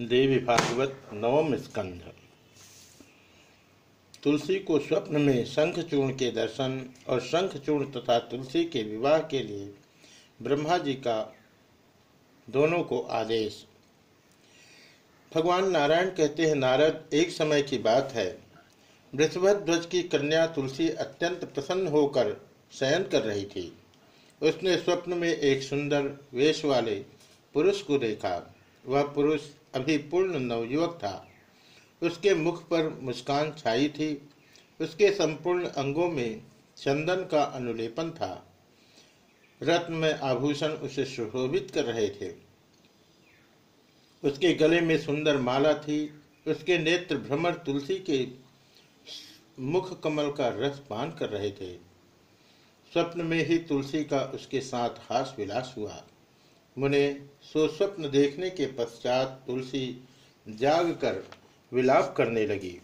देवी भागवत नवम स्कंध। तुलसी को स्वप्न में शंखचूर्ण के दर्शन और शंखचूर्ण तथा तुलसी के विवाह के लिए ब्रह्मा जी का दोनों को आदेश। भगवान नारायण कहते हैं, नारद, एक समय की बात है। वृषभध्वज की कन्या तुलसी अत्यंत प्रसन्न होकर शयन कर रही थी। उसने स्वप्न में एक सुंदर वेश वाले पुरुष को देखा। वह पुरुष अभी पूर्ण नवयुवक था। उसके मुख पर मुस्कान छाई थी। उसके संपूर्ण अंगों में चंदन का अनुलेपन था। रत्न में आभूषण उसे सुशोभित कर रहे थे। उसके गले में सुंदर माला थी। उसके नेत्र भ्रमर तुलसी के मुख कमल का रस पान कर रहे थे। स्वप्न में ही तुलसी का उसके साथ हास विलास हुआ। मुने सो स्वप्न देखने के पश्चात तुलसी जाग कर विलाप करने लगी।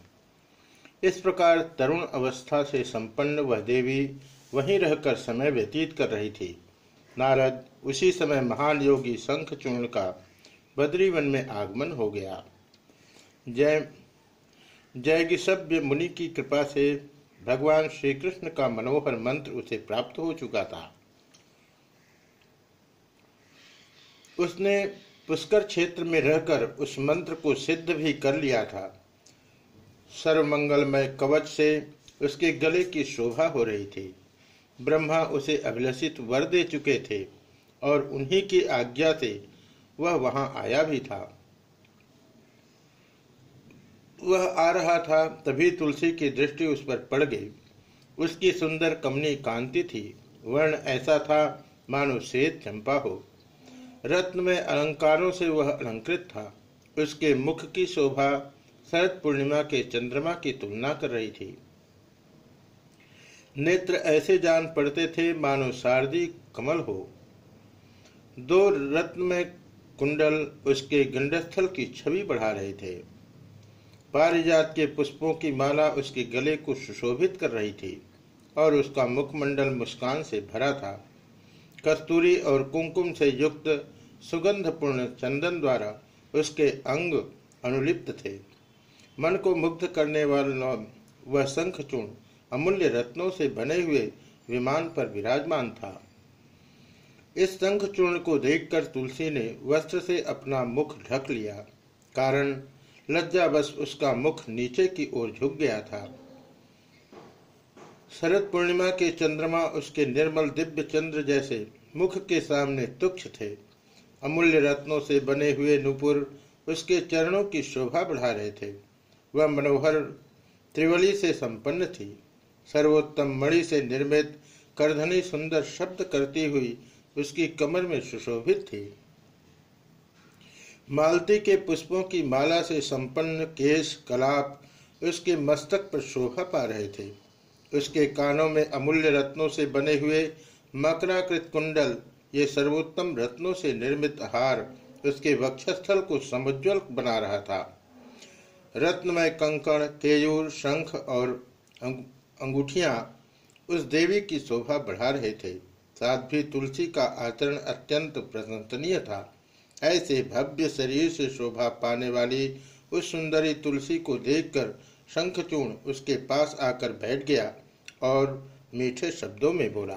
इस प्रकार तरुण अवस्था से संपन्न वह देवी वहीं रहकर समय व्यतीत कर रही थी। नारद उसी समय महान योगी शंखचूर्ण का बद्रीवन में आगमन हो गया। जय जयगिसभ्य मुनि की कृपा से भगवान श्री कृष्ण का मनोहर मंत्र उसे प्राप्त हो चुका था। उसने पुष्कर क्षेत्र में रहकर उस मंत्र को सिद्ध भी कर लिया था। सर्वमंगलमय कवच से उसके गले की शोभा हो रही थी। ब्रह्मा उसे अभिलषित वर दे चुके थे और उन्हीं की आज्ञा से वह वहाँ आया भी था। वह आ रहा था तभी तुलसी की दृष्टि उस पर पड़ गई। उसकी सुंदर कमनी कांति थी। वर्ण ऐसा था, मानो श्वेत चंपा हो। रत्न में अलंकारों से वह अलंकृत था। उसके मुख की शोभा शरद पूर्णिमा के चंद्रमा की तुलना कर रही थी। नेत्र ऐसे जान पड़ते थे मानो शारदी कमल हो। दो रत्न में कुंडल उसके गंडस्थल की छवि बढ़ा रहे थे। पारिजात के पुष्पों की माला उसके गले को सुशोभित कर रही थी और उसका मुखमंडल मुस्कान से भरा था। कस्तूरी और कुमकुम से युक्त सुगंधपूर्ण चंदन द्वारा उसके अंग अनुलिप्त थे। मन को मुग्ध करने वाला वह शंखचूर्ण, अमूल्य रत्नों से बने हुए विमान पर विराजमान था। इस शंखचूर्ण को देखकर तुलसी ने वस्त्र से अपना मुख ढक लिया, कारण लज्जावश उसका मुख नीचे की ओर झुक गया था। शरद पूर्णिमा के चंद्रमा उसके निर्मल दिव्य चंद्र जैसे मुख के सामने तुक्ष थे। अमूल्य रत्नों से बने हुए नुपुर उसके चरणों की शोभा बढ़ा रहे थे। वह मनोहर त्रिवली से संपन्न थी। सर्वोत्तम मणि से निर्मित करधनी सुंदर शब्द करती हुई उसकी कमर में सुशोभित थी। मालती के पुष्पों की माला से संपन्न केश कलाप उसके मस्तक पर शोभा पा रहे थे। उसके कानों में अमूल्य रत्नों से बने हुए मकराकृत कुंडल, ये सर्वोत्तम रत्नों से निर्मित हार, उसके वक्षस्थल को समुज्वल बना रहा था। रत्नमय कंकण, केयूर, शंख और अंगूठियाँ उस देवी की शोभा बढ़ा रहे थे। साथ भी तुलसी का आचरण अत्यंत प्रशंसनीय था। ऐसे भव्य शरीर से शोभा पाने वाली उस सुंदरी तुलसी को देखकर शंखचूर्ण उसके पास आकर बैठ गया और मीठे शब्दों में बोला